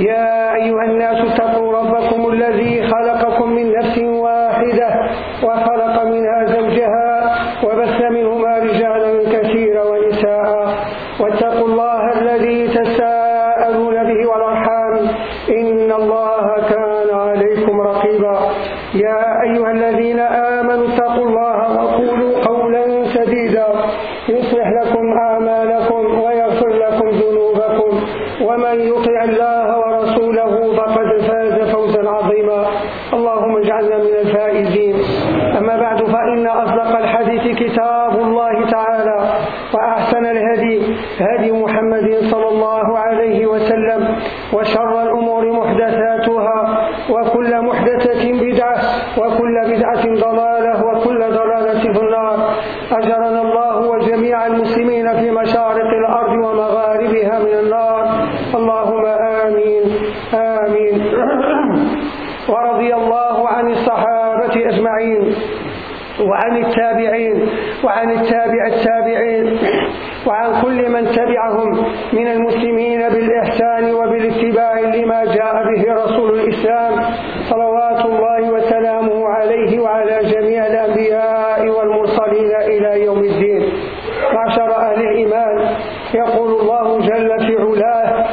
يا أيها الناس اتقوا ربكم الذي خلقكم وعن التابعين وعن التابع التابعين وعن كل من تبعهم من المسلمين بالإحسان وبالاتباع لما جاء به رسول الإسلام صلوات الله وسلامه عليه وعلى جميع الأنبياء والمرسلين إلى يوم الدين معشر أهل الإيمان يقول الله جل في علاه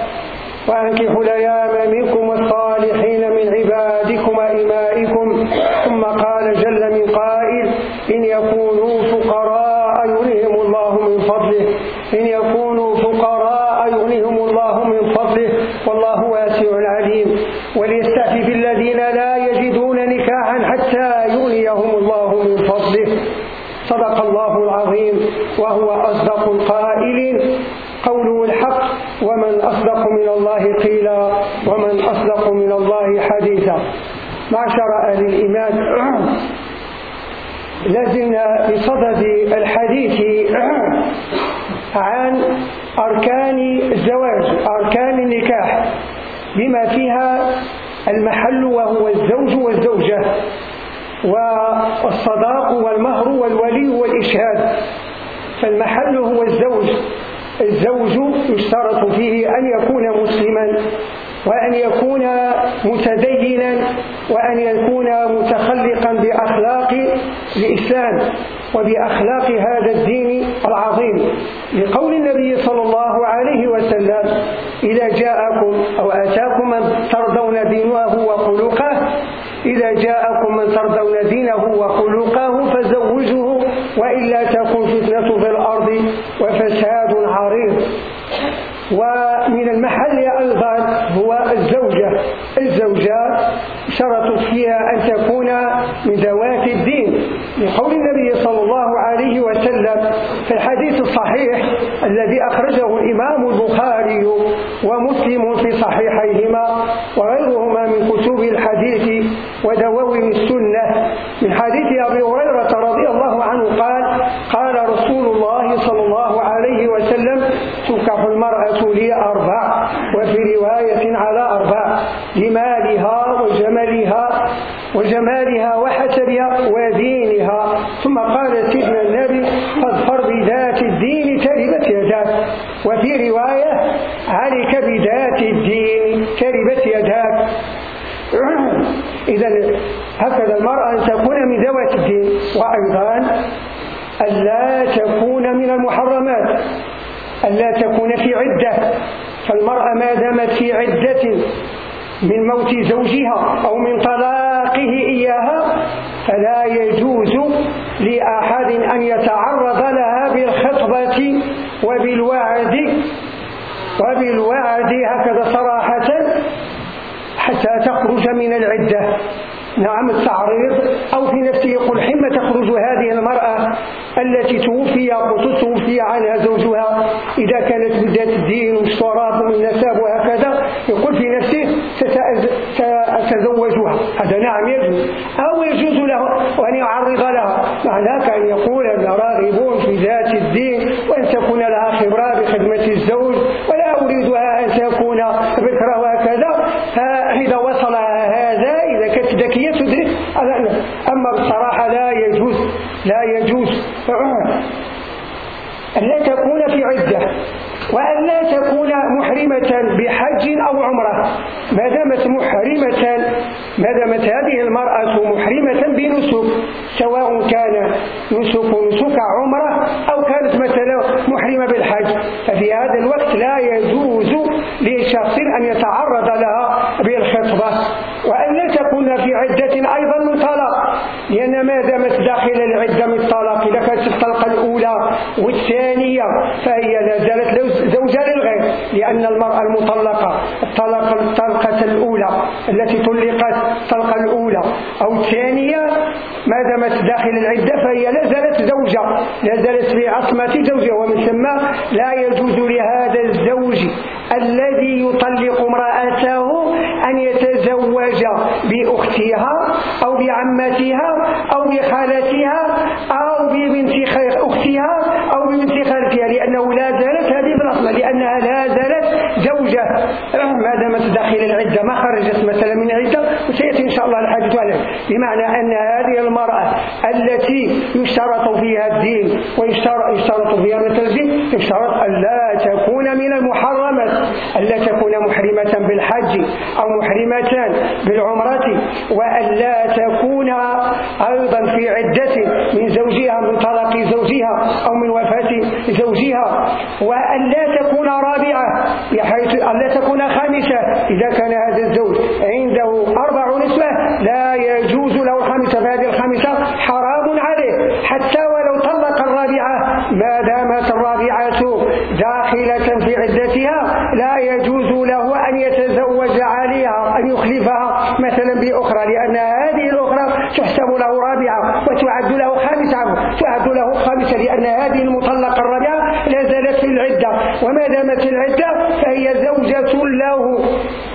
وأنكحوا الأيام منكم والصالحين من عبادكم وإمائكم ثم قال جل من قائل إن يكونوا فقراء يغنيهم الله من فضله إن يكونوا فقراء يغنيهم الله من فضله والله واسع عليم وليستعفف الذين لا يجدون نكاحا حتى يغنيهم الله من فضله. صدق الله العظيم. وهو أصدق القائلين. قوله الحق ومن أصدق من الله قيلا ومن أصدق من الله حديثا. معشر أهل الإيمان لازلنا بصدد الحديث عن أركان الزواج أركان النكاح. بما فيها المحل وهو الزوج والزوجة. والصداق والمهر والولي والإشهاد. فالمحل هو الزوج. الزوج يشترط فيه أن يكون مسلما وأن يكون متدينا وأن يكون متخلقا بأخلاق الإسلام وبأخلاق هذا الدين العظيم. لقول النبي صلى الله عليه وسلم إذا جاءكم أو آتاكم من ترضون دينه وخلقه إذا جاءكم فتنة في الأرض وفساد عريض. ومن المحل أيضا هو الزوجة. الزوجة شرط فيها أن تكون من ذوات الدين. لقول النبي صلى الله عليه وسلم في الحديث الصحيح الذي أخرجه الإمام البخاري ومسلم في صحيحيهما وغيرهما من كتب الحديث ودواوين السنة من حديث أبي هريرة رضي الله عنه قال قال رسول الله صلى الله عليه وسلم تنكح المرأة لي أربع وفي رواية على أربع لمالها وجمالها وجمالها وحسبها ودينها ثم قال سيدنا النبي فاظفر بذات الدين تربت يداك وفي رواية عليك بذات الدين تربت يداك. إذا هكذا المرأة أن تكون من ذوات الدين. وأيضا ألا تكون من المحرمات ألا تكون في عدة. فالمرأة ما دامت في عدة من موت زوجها أو من طلاقه إياها فلا يجوز لأحد أن يتعرض لها. وبالوعد وبالوعد هكذا صراحة حتى تخرج من العدة. نعم التعريض. أو في نفسه يقول حين تخرج هذه المرأة التي توفي توفي عنها زوجها إذا كانت بذات الدين والشراب والنساب وهكذا يقول في نفسه سأتزوجها هذا نعم يجوز. أو يجوز له أن يعرض لها. معناك أن يقول أن راغبون في ذات الدين وأن تكون لها خبرة بخدمة الزوج ولا أريدها أن تكون بكرة وهكذا فإذا وصل هذا إذا كانت ذكية تدرك أما بصراحة لا يجوز لا يجوز أن لا تكون في عدة وأن لا تكون محرمة بحج أو عمرة. ما دامت محرمة ما دامت هذه المرأة محرمة بنسك سواء كان نسك نسك عمرة أو كانت مثلا محرمة بالحج. ففي هذا الوقت لا يجوز لشخص أن يتعرض لها بالخطبة. وأن لا تكون في عدة أيضا من لأن ما دامت داخل العدة من الطلاق إذا كانت الطلقة الأولى والثانية فهي لا زالت زوجة للغير لأن المرأة المطلقة الطلقة الطلقة الأولى التي طلقت الطلقة الأولى. أو الثانية ما دامت داخل العدة فهي لا زالت زوجة لا زالت في عصمة زوجها ومن ثم لا يجوز لهذا الزوج الذي يطلق امرأته أن يتزوج بأختها أو بعمتها أو بخالتها أو ببنت أختها أو ببنت خالتها لأنه لا زالت هذه بالأصل لأنها لا زالت زوجة. ما دامت داخل العدة ما خرجت مثلا من العدة وسيأتي إن شاء الله الحديث عنها بمعنى أن هذه المرأة التي يشترط فيها الدين ويشترط فيها مثل الدين يشترط أن لا تكون من المحرمات. أن لا تكون محرمة بالحج أو محرمة بالعمرة وأن لا تكون أيضا في عدة من زوجها من طلاق زوجها أو من وفاة زوجها. وأن لا تكون رابعة بحيث أن لا تكون خامسة. إذا كان هذا الزوج عنده أربع نسوة لا يجوز له الخامسة فهذه الخامسة حرام عليه حتى ولو طلق الرابعة ما دامت الرابعة داخلة في عدتها لا يجوز له أن يتزوج عليها أن يخلفها مثلا بأخرى لأن هذه الأخرى تحسب له رابعة وتعد له خامسة تعد له خامسة لأن هذه المطلقة الرابعة لا زالت في العدة وما دامت العدة فهي زوجة له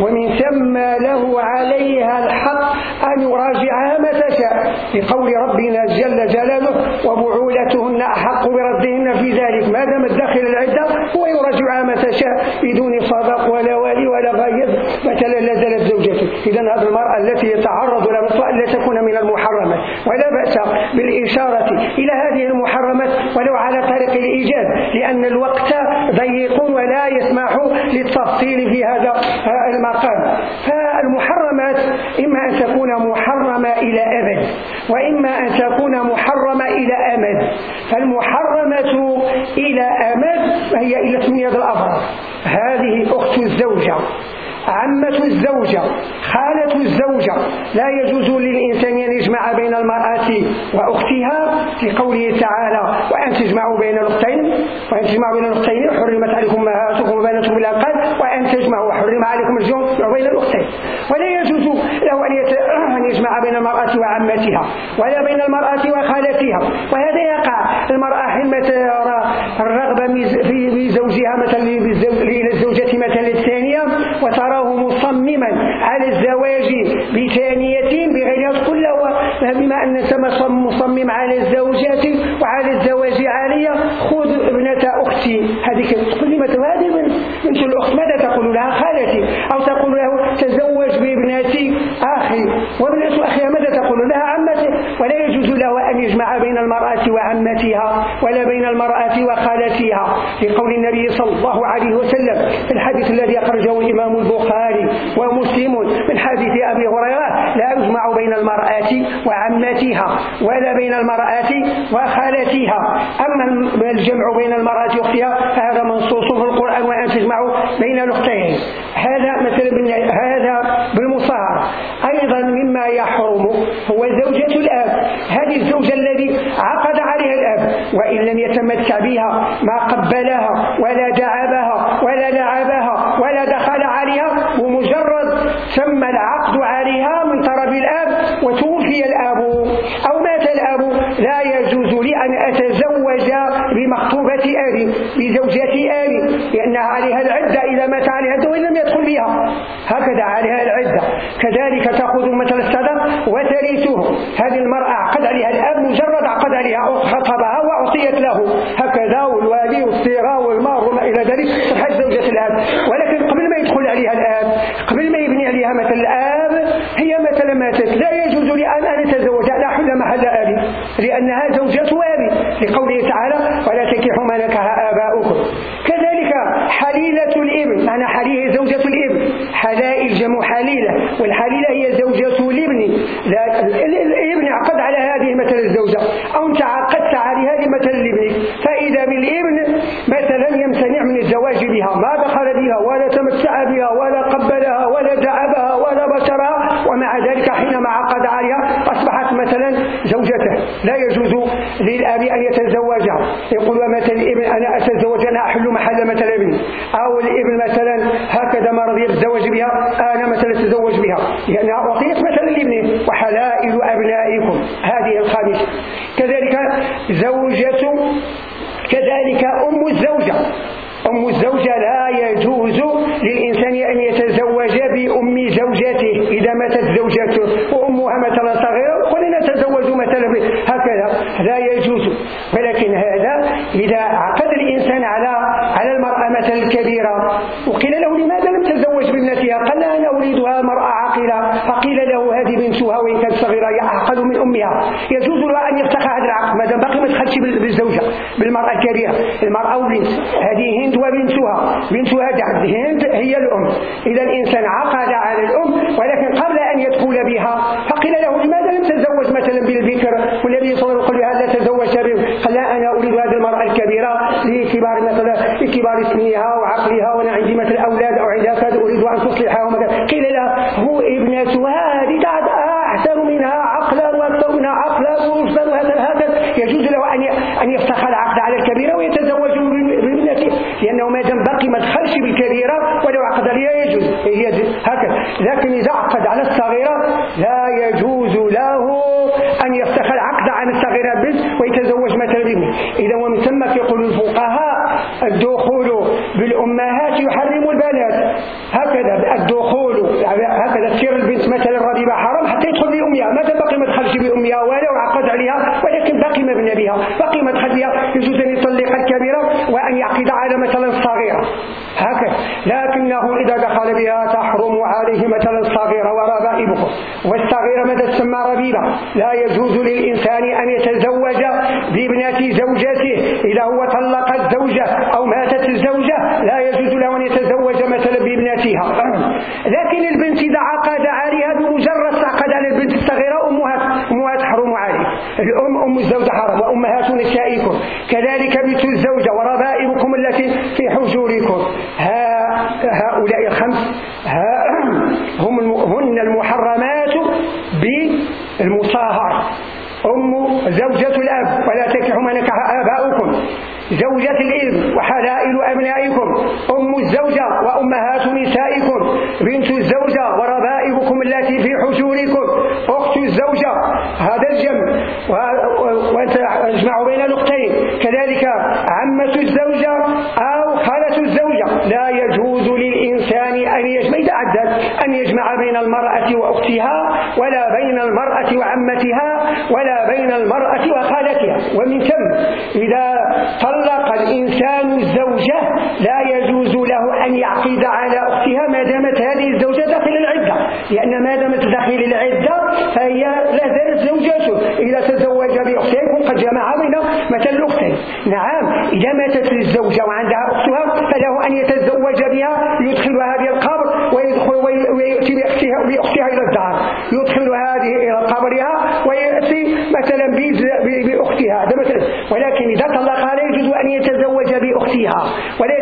ومن ثم له عليها الحق أن يراجعها متى شاء لقول ربنا جل جلاله وبعولتهن أحق بردهن في ذلك. ما دامت داخل العدة هو يراجعها متى شاء بدون صدق ولا والي ولا غايب. مثلا لا زالت زوجته. إذا هذه المرأة التي يتعرض لها لا تكون من المحرمات ولا بأس بالإشارة إلى هذه المحرمات ولو على طريق الإيجاب لأن الوقت ضيق ولا يسمح للتفصيل في هذا المقام. فالمحرمات إما أن تكون محرمة إلى أبد وإما أن تكون محرمة إلى أمد. فالمحرمة إلى أمد هي إلى ثمانية الأفراد هذه أخت الزوجة عمة الزوجة خالة الزوجة. لا يجوز للإنسان أن يجمع بين المرأة وأختها في قوله تعالى وأن تجمعوا بين الأختين وأن تجمعوا بين الأختين حرمت عليكم أمهاتكم وبناتكم بالأقل وأن تجمعوا حرم عليكم الجمع بين الأختين ولا يجوز له أن يجمع بين المرأة وعمتها ولا بين المرأة وخالتها. وهذا يقع. المرأة حينما ترى الرغبة في زوجها مثلا للزوجة مثلا الثانية وتراه مصمما على الزواج بثانية بغير تقول له بما أن أنت مصمم على الزوجات وعلى الزواج عالية خذ ابنة أختي هذه تقول لي مثلا هذه بنت الأخت ماذا تقول لها خالتي أو تقول له تزوج بابنتي أخي وابنة أخيها ماذا تقول؟ لها عمتي ولا يجوز له أن يجمع بين المرأة وعمتها ولا بين المرأة وخالتها. في قول النبي صلى الله عليه وسلم في الحديث الذي أخرجه الإمام البخاري ومسلم من حديث أبي هريرة لا يجمع بين المرأة وعمتها ولا بين المرأة وخالتها. أما الجمع بين المرأة وأختها فهذا منصوص في القرآن وأن تجمعوا بين الأختين هذا مثلا هو زوجة الآب. هذه الزوجة الذي عقد عليها الأب. وإن لم يتمتع بها ما قبلها ولا دعبها ولا لعبها ولا دخل عليها ومجرد تم العقد عليها من طرف الأب وتوفي الأب. أو مات الأب لا يجوز لي أن أتزوج بمخطوبة أبي بزوجة أبي لأنها عليها العدة إذا مات عليها وإن لم يدخل بها. هكذا عليها العدة. كذلك تأخذ مثل الصدق وترثه هذه المرأة عقد عليها الأب مجرد عقد عليها خطبها وأعطيت له. هكذا والوالي والصيغة والمار وما إلى ذلك. تحج زوجة الأب. ولكن قبل ما يدخل عليها الآب قبل ما يبني عليها مثل الآب هي مثلا ماتت. لا يجوز لي أن أتزوج لا حل محل أبي. لأنها زوجة أبي. لقوله تعالى ولا تنكحوا ما نكح آباؤكم. كذلك حليلة الإبن. معنى حليله زوجة الإبن. حلائل جمع حليلة. والحليلة الابن عقد على هذه مثل الزوجة أو أنت عقدت على هذه مثل الابن فإذا بالابن مثلا يمتنع من الزواج بها. ما دخل بها ولا تمتع بها ولا قبلها ولا دعبها ولا بشرها ومع ذلك حينما عقد عليها أصبحت مثلا زوجته لا يجوز للأب أن يتزوجها يقول مثل الابن أنا أتزوج أنا أحل محل مثل ابني أو الابن مثلا هكذا ما رضي يتزوج بها أنا مثلا أتزوج بها لأنها أعطيت مثلا لابنه وحلائل أبنائكم هذه الخامسة كذلك زوجة كذلك أم الزوجة أم الزوجة لا يجوز للإنسان أن يتزوج بأم زوجته إذا ماتت زوجته وأمها مثلا صغيرة قل نتزوج مثلا هكذا لا يجوز ولكن هذا إذا عقد الإنسان على على المرأة مثلا الكبيرة وقيل له لماذا لم تزوج بابنتها قال أنا أريدها مرأة عاقلة فقيل له هذه بنتها وإن كانت صغيرة هي أعقل من أمها. يجوز لها أن يفتح هذا العقد ما دام باقي ما دخلش بالزوجة بالمرأة الكبيرة المرأة والبنت هذه هند وبنتها بنتها دعم هند هي الأم. إذا الإنسان عقد على الأم ولكن قبل أن يدخل بها فقيل له لماذا لم تتزوج مثلا بالبكر؟ والنبي صلى الله عليه وسلم قال هذا تزوج به قال لا أنا أريد هذه المرأة الكبيرة لكبار مثلا لكبار سنها وعقلها وأنا عندي مثل أولاد أو عندها أريد أن تصلحها ومثلا قيل له هو ابنتها هذه أحسن منها عقلا وأكثر منها عقلا ورشدا وهذا هذا يجوز له أن يفتح العقد على الكبيرة ويتزوج بابنته لأنه ما دام باقي ما دخلش بالكبيرة ولو عقد عليها يجوز هي هكذا لكن إذا عقد على الصغيرة لا يجوز له أن يفتح العقد على الصغيرة بنت ويتزوج مثلا بابنه. إذا ومن ثم يقول الفقهاء الدخول بالأمهات يحرم البنات هكذا الدخول هكذا تصير البنت مثلا الربيبة حرام حتى يدخل بأمها ما باقي ما دخلش بأمها ولا وعقد عليها ولكن باقي مبنى بها باقي ما دخل بها يجوز أن يطلق الكبيرة وأن يعقد على مثلا الصغيرة هكذا لكنه إذا دخل بها تحرم عليه مثلا الصغيرة وربائبكم ماذا تسمى ربيبة لا يجوز للإنسان أن يتزوج بابنة زوجته إذا هو طلق الزوجة أو ماتت الزوجة لا يجوز له أن يتزوج مثلا بابنتها. لكن البنت إذا عقد عليها بمجرد عقد على البنت الصغيرة أمها, أمها تحرم عليه الأم أم الزوجة حرم وأمهات نسائكم كذلك بنت الزوجة وربائبكم التي في حجوركم ها هؤلاء الخمس ها هم هن المحرمات بالمصاهرة أم زوجة الأب ولا تنكحوا ما نكح آباؤكم. زوجة الإذن وحلائل أبنائكم. أم الزوجة وأمهات نسائكم. بنت الزوجة وربائبكم التي في حجوركم. أخت الزوجة هذا الجمع. وأنت أجمع بين الأختين. كذلك عمة الزوجة أو خالة الزوجة. لا يجوز للإنسان أن يجمع أن يجمع بين المرأة وأختها ولا بين المرأة وعمتها ولا بين المرأة وخالتها. ومن ثم إذا طلق الإنسان الزوجة لا يجوز له أن يعقد على أختها ما دامت هذه الزوجة داخل العدة. لأن ما دامت داخل العدة فهي لا زالت زوجته. إذا تزوج بأختها يكون قد جمع بين مثل الأختين. نعم إذا ماتت الزوجة وعندها أختها فله أن يتزوج بها يدخل هذه القبر ويدخل ويأتي بأختها, بأختها إلى الدار يدخل هذه إلى قبرها ويأتي مثلا بأختها. هذا مثلا ولكن إذا طلقها لا يجوز أن يتزوج بأختها ولا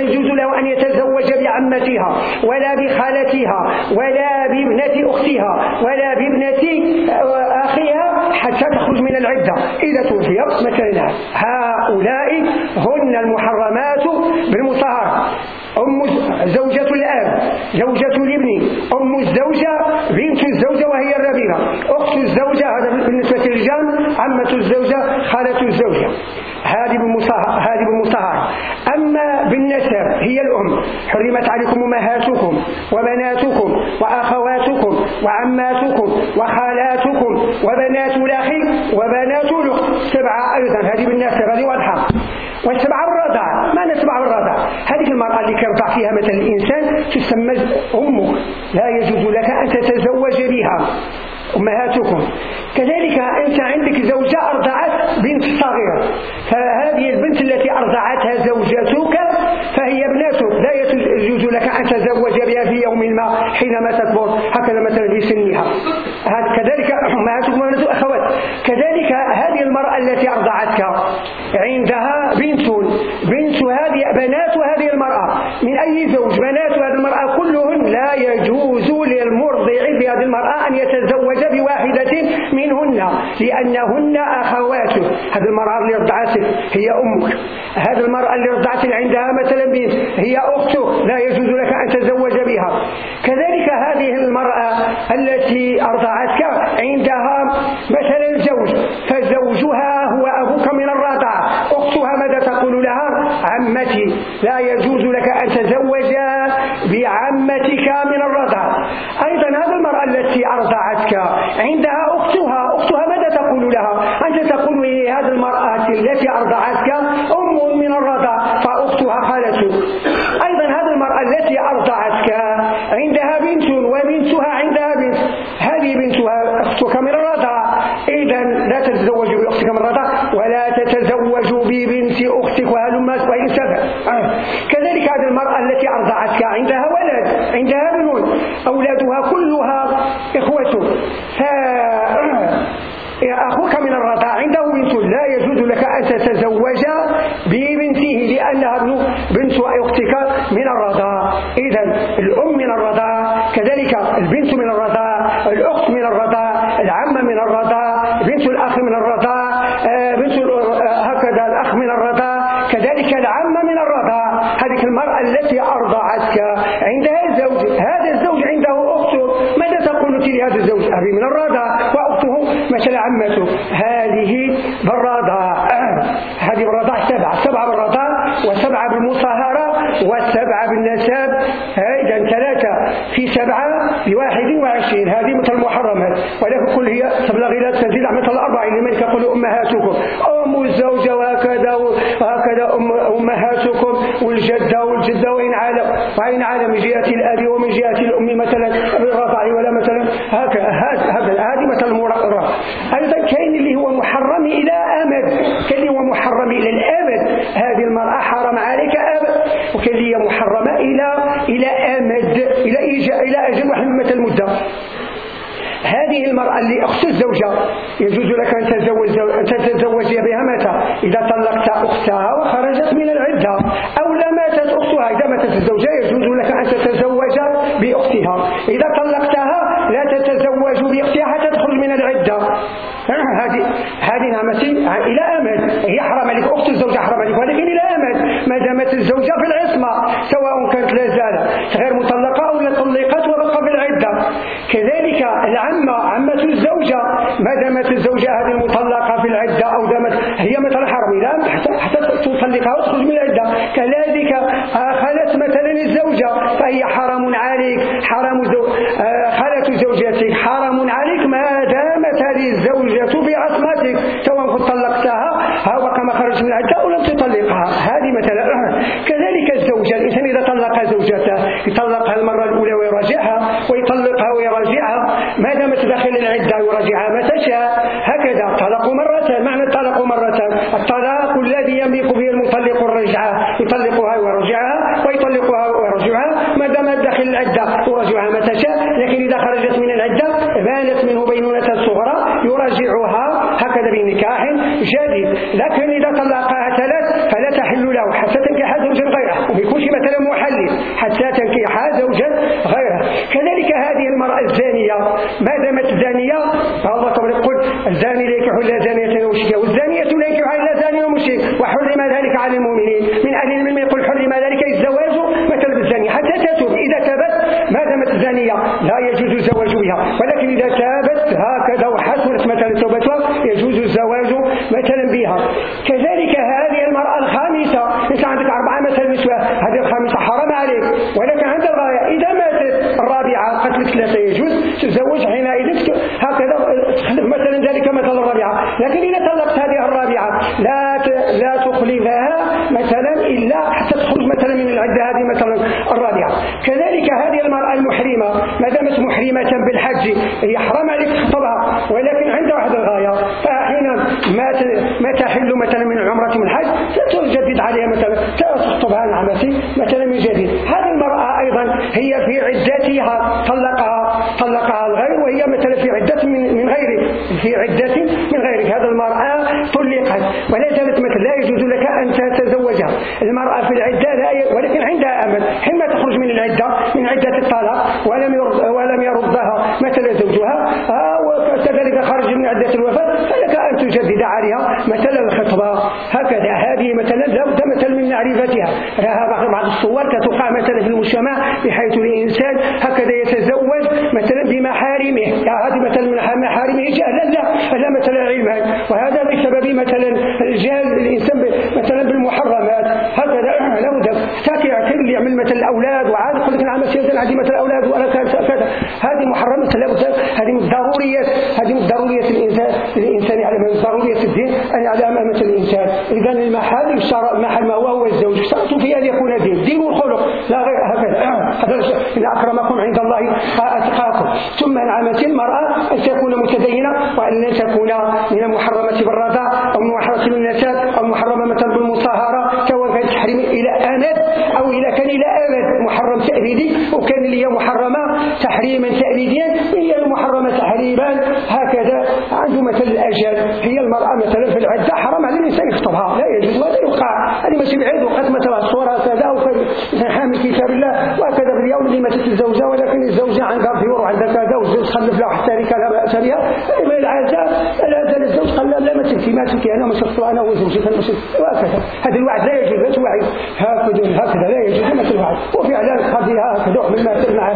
يجوز له أن يتزوج بعمتها ولا بخالتها ولا بابنة أختها ولا بابنة أخيها حتى تخرج من العدة. إذا توفيت مثلا هؤلاء هن المحرمات بالمطهرة. أم زوجة زوجة الابن أم الزوجة بنت الزوجة وهي الربيبة. أخت الزوجة هذا بالنسبة للرجال عمة الزوجة خالة الزوجة. هذه بالمطهر هذه بالمطهر أما بالنسب هي الأم. حرمت عليكم أمهاتكم وبناتكم وأخواتكم وعماتكم وخالاتكم وبنات الأخ وبنات الأخت. سبعة أيضا. هذه بالنسب. هذه واضحة والسبعة بالرضع ما نسبع بالرضع هذه المرأة اللي كيرضع فيها مثلا الإنسان تسمى أمك لا يجوز لك أن تتزوج بها. أمهاتكم. كذلك أنت عندك زوجة أرضعت بنت صغيرة. فهذه البنت التي أرضعتها زوجتك فهي ابنتك. لا يجوز لك أن تزوج بها في يوم ما حينما تكبر هكذا مثلا في سنها كذلك أمهاتكم وبنات أخوات كذلك هذه المرأة التي أرضعتك عندها بنت بنت هذه بنات هذه المرأة من أي زوج بنات هذه المرأة كلهن لا يجوز للمرضع بهذه المرأة أن يتزوج بواحدة منهن لأنهن أخواته هذه المرأة اللي رضعتك هي أمك. هذه المرأة اللي رضعت عندها مثلا بنت هي أختك لا يجوز لك أن تزوج بها. كذلك هذه المرأة التي أرضعتك عندها مثلا زوج فزوجها هو أبوك من الرضاعة. أختها ماذا تقول لها؟ عمتي لا يجوز لك أن تزوج بعمتك من الرضاعة أيضا هذه المرأة التي أرضعتك عندها أختها أختها ماذا تقول لها أنت تقول هذه المرأة التي أرضعتك أم من الرضاعة فأختها خالتك أيضا هذه المرأة التي أرضعتك عندها بنت وبنتها عندها بنت هذه بنتها أختك من الرضاعة إذا لا تتزوج بأختك من الرضاعة ولا تتزوج ببنت أختك وهلما وإن سبع آه. كذلك هذه المرأة التي أرضعتك عندها ولد عندها بنون أولادها كلها إخوته أخوك من الرضاعة عنده بنت لا يجوز لك أن تتزوج ببنته لأنها ابن بنت أختك من الرضاعة إذا الأم من الرضاعة كذلك البنت من الرضاعة الأخت من الرضاعة العمة من الرضاعة بنت الأخ من الرضاعة آه، بنت آه، هكذا الأخ من الرضاعة كذلك العمة من الرضاعة هذه المرأة التي أرضعتك عندها زوج هذا الزوج عنده أخته ماذا تقول لهذا الزوج أبي من الرضاعة وأخته مثل عمته هذه بالرضاعة هذه بالرضاعة سبعة سبعة بالرضاعة وسبعة بالمصاهرة وسبعة بالنساب إذا ثلاثة في سبعة بواحد وعشرين هذه مثل المحرمات ولكن كل هي تبلغ إلى تنزيل مثل الأربعين لمن يقول أمهاتكم أم الزوجة وهكذا وهكذا أم أمهاتكم والجدة والجدة وإن عالم وإن عالم من جهة الأب ومن جهة الأم مثلا بالرضع ولا مثلا هكذا هذه مثل المرأة أيضا كاين اللي هو محرم إلى أمد كاين اللي هو محرم إلى الأبد هذه المرأة حرم عليك أبد وكاين اللي هي محرمة إلى إلى أمد إلى إلى أجل واحد من المدة. هذه المرأة اللي أخت الزوجة يجوز لك أن تتزوج, أن تتزوج بها متى؟ إذا طلقت أختها وخرجت من العدة أو لا ماتت أختها. إذا ماتت الزوجة يجوز لك أن تتزوج بأختها. إذا طلقتها لا تتزوج بأختها حتى تخرج من العدة هذه هذه نعمتي إلى أمد. هي حرام عليك. أخت الزوجة حرام عليك. ولكن إلى أمد. ما دامت الزوجة في العصمة سواء كانت لا زالت غير مطلقة أو طلقت وبقى في العدة. كذلك العمة عمة الزوجة. ما دامت الزوجة هذه المطلقة في العدة أو دامت هي مثلا حرم لا حتى تطلقها وتخرج من العدة. كذلك خلت مثلا الزوجة. فهي حرام عليك حرام زو... خلت زوجتك حرام عليك ما دامت هذه الزوجة عصمتك سواء طلقتها وكما خرجت من العدة أو لم تطلقها. هذه مثلا كذلك الزوجة الإنسان إذا طلق زوجته يطلقها المرة الأولى ويراجعها ويطلقها ويراجعها ما دامت داخل العدة يراجعها متى شاء هكذا طلق مرة معنى الطلاق مرة الطلاق الذي يملك به المطلق الرجعة يطلقها ويرجعها ويطلقها ويرجعها ما دامت داخل العدة يراجعها متى شاء لكن إذا خرجت من العدة بانت منه بينونة صغرى يراجعها هكذا بنكاح جديد لكن إذا طلقها ثلاث فلا تحل له حتى تنكح زوجا غيره وبيكونش مثلا محلل حتى تنكح زوجا غيره كذلك هذه المرأة الزانية ما دامت زانية فالله تعالى يقول الزاني لا ينكح إلا زانية مشركة والزانية لا ينكحها إلا زاني ومشرك وحرم ذلك على المؤمنين من أهل العلم يقول حرم ذلك الزواج مثل بالزانية حتى تتوب إذا تابت ما دامت زانية لا يجوز الزواج بها ولكن إذا تابت هكذا وحسنت مثلا توبتها يجوز الزواج مثلا بها كذلك هذه المرأة الخامسة أنت عندك أربعة مثلا نسوة هذه الخامسة حرام عليك ولكن عند الغاية إذا ماتت الرابعة قتلت ثلاثة يجوز تتزوج حينئذ هكذا تخلف مثلا ذلك مثل الرابعة لكن إذا طلقت هذه الرابعة لا لا تخلفها مثلا إلا حتى تخرج مثلا من العدة هذه مثلا الرابعة كذلك هذه المرأة المحرمة ما دامت محرمة بالحج هي حرام عليك تخطبها ولكن عند واحد الغاية فحين ما ما تحل مثلا من عمرة من الحج تجدد عليها مثلا تخطبها العمسي مثلا من جديد هذه المرأة أيضا هي في عدتها طلقها طلقها الغير وهي مثلا في عدة من, من غيره في عدة من غيرك. هذا المرأة طلقت ولا زالت مثل لا يجوز لك أن تتزوجها. المرأة في العدة لا. ولكن عندها أمل. حينما تخرج من العدة من عدة الطلاق ولم ولم يردها مثلا زوجها آه، وكذلك خرج من عدة الوفاة فلك أن تجدد عليها مثلا الخطبة. هكذا. هذه مثلا من معرفتها. بعض الصور كتقع مثلا في المجتمع بحيث الإنسان هكذا يتزوج مثلا بمحارمه. هذه مثلا من محارمه. جهلا لا لا مثلا علما وهذا بسبب مثلا جهل الإنسان مثلا بالمحرمات. هكذا لابد حتى يعتبر يعمل مثلا الأولاد. وعاد يقول لك نعم سيدنا عندي مثلا الأولاد وأنا كذا. هذه محرمات لابد هذه من ضروريات هذه من ضروريات الإنسان الإنسان يعلم من ضرورية الدين أن يعلم مثل الإنسان. إذا المحل المحل ما هو هو الزوج؟ اشترطوا فيه أن يكون دين دين والخلق لا غير هكذا. إن أكرمكم عند الله أتقاكم. ثم نعمة المرأة أن تكون متدينة وأن لا تكون من المحرمة بالرضاع أو من محرمة بالنساء أو محرمة بالمصاهرة كان تحريم إلى أمد أو إلى كان إلى أمد محرم تأبيدي وكان هي محرمة تحريما تأبيديا هي المحرمة تحريما هكذا عنده مثل الأجل هي المرأة مثلا في العدة حرام على الإنسان يخطبها لا يجوز ولا يوقع هذه ماشي بعيد وقت مثلا الصورة هكذا وكان حامل كتاب الله وهكذا في اليوم اللي ماتت الزوجة ولكن الزوجة عندها فيور وعندها كذا والزوج خلف له حتى لا بأس بها ما العادة زال الزوج قال لا ما تبكي ما تبكي أنا شفت أنا وزوجي وهكذا هذا الوعد لا يجوز لا توعي. هكذا هكذا لا يجوز. ما الوعد وفعلا قضية هكذا. من مع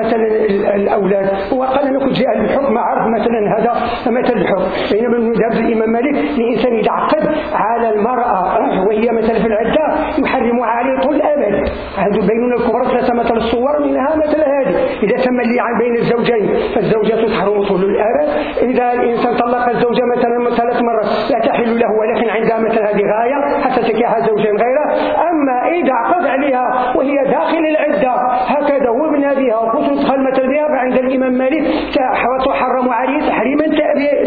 مثلا الأولاد. وقال أنا كنت جاء الحكم عرف مثلا هذا مثل الحكم. بينما من ذهب الإمام مالك الإنسان يتعقد على المرأة وهي مثلا في العدة يحرم عليه طول الأبد. عنده بيننا الكبرى ثلاثة مثل الصور منها مثل هذه. إذا تم اللعان بين الزوجين فالزوجة تحرم طول الأبد. إذا الإنسان طلق الزوجة مثلا ثلاث مرات لا تحل له ولكن عندها مثلا هذه غاية حتى تكيها زوجين غيره. أما إذا عقد عليها وهي داخل العدة هكذا وابن بها وتدخل مثل بها فعند الإمام مالك تحرم عليه تحريما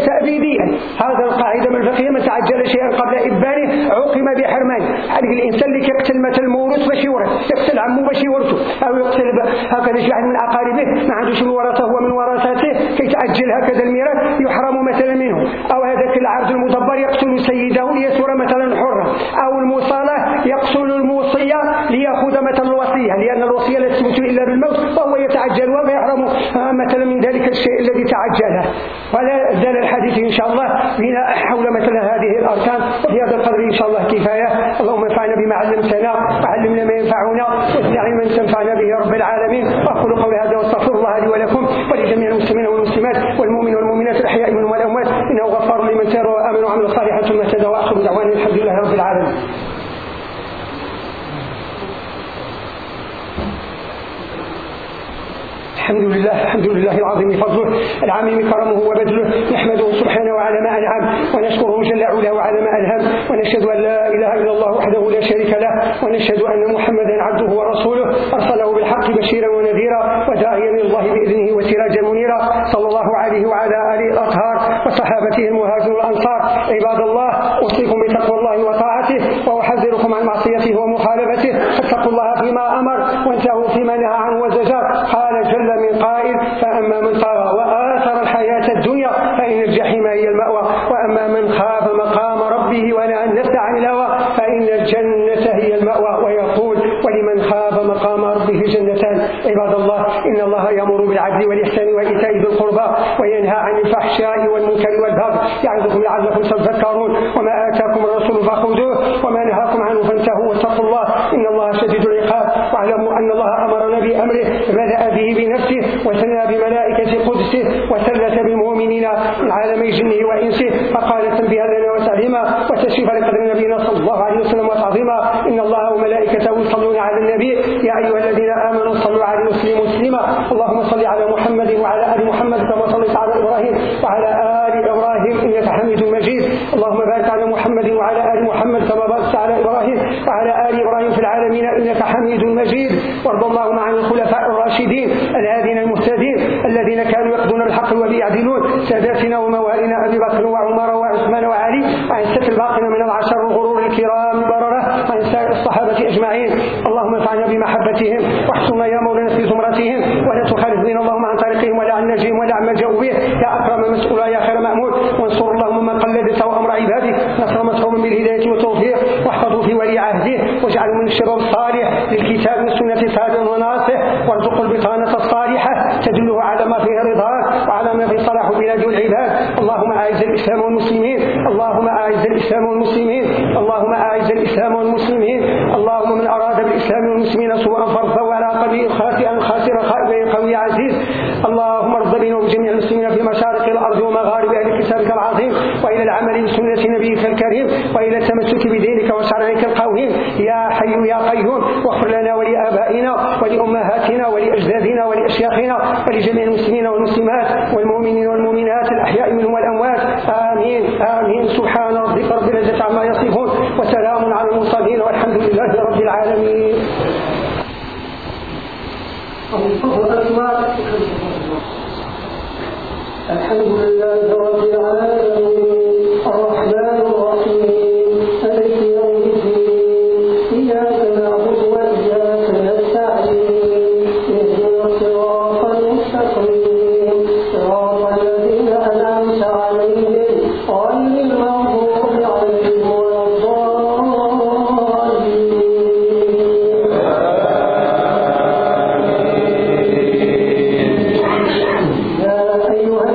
تأبيديا هذا القاعدة من الفقهية من تعجل شيئا قبل إبانه عوقم بحرمان. هذه الإنسان اللي يقتل مثل مورث باش يورث يقتل عمه باش يورثه أو يقتل هكذا شي واحد من أقاربه ما عندوش من ورثه هو من ورثته كي تعجل هكذا الميراث يحرم مثلا منه. أو هذاك العرض المدبر يقتل سيده ليسور مثلا حرة. أو المصالح يقتل الموصية ليأخذ مثلا الوصية لأن الوصية لا تثبت إلا بالموت وهو يتعجل ويحرم آه، مثلا من ذلك الشيء الذي تعجله. ولا زال الحديث إن شاء الله حول مثلا هذه الأركان وفي هذا القدر إن شاء الله كفاية اللهم انفعنا بما علمتنا وعلمنا ما ينفعنا وزدنا علما تنفعنا به يا رب العالمين وأقول قولي هذا واستغفر الله لي ولكم ولجميع المسلمين والمسلمات والمؤمنين والمؤمنات الأحياء منهم والأموات إنه غفار لمن تاب وآمن وعمل صالحا ثم اهتدى وآخر دعوانا الحمد لله رب العالمين الحمد لله الحمد لله العظيم فضله العميم كرمه وبذله نحمده سبحانه وعلى ما أنعم ونشكره جل علاه وعلى ما ألهم ونشهد أن لا إله إلا الله وحده لا شريك له ونشهد أن محمدا عبده ورسوله. أرسله بالحق بشيرا ونذيرا وداعيا من الله بإذنه وسراجا منيرا. صلى الله عليه وعلى آله الأطهار وصحابته المهاجرين الأنصار. عباد الله أوصيكم بتقوى الله وارض اللهم عن الخلفاء الراشدين. وإلى التمسك بدينك وشرعك القويم. يا حي يا قيوم واغفر لنا ولآبائنا ولأمهاتنا ولأجدادنا ولأشياخنا ولجميع أيها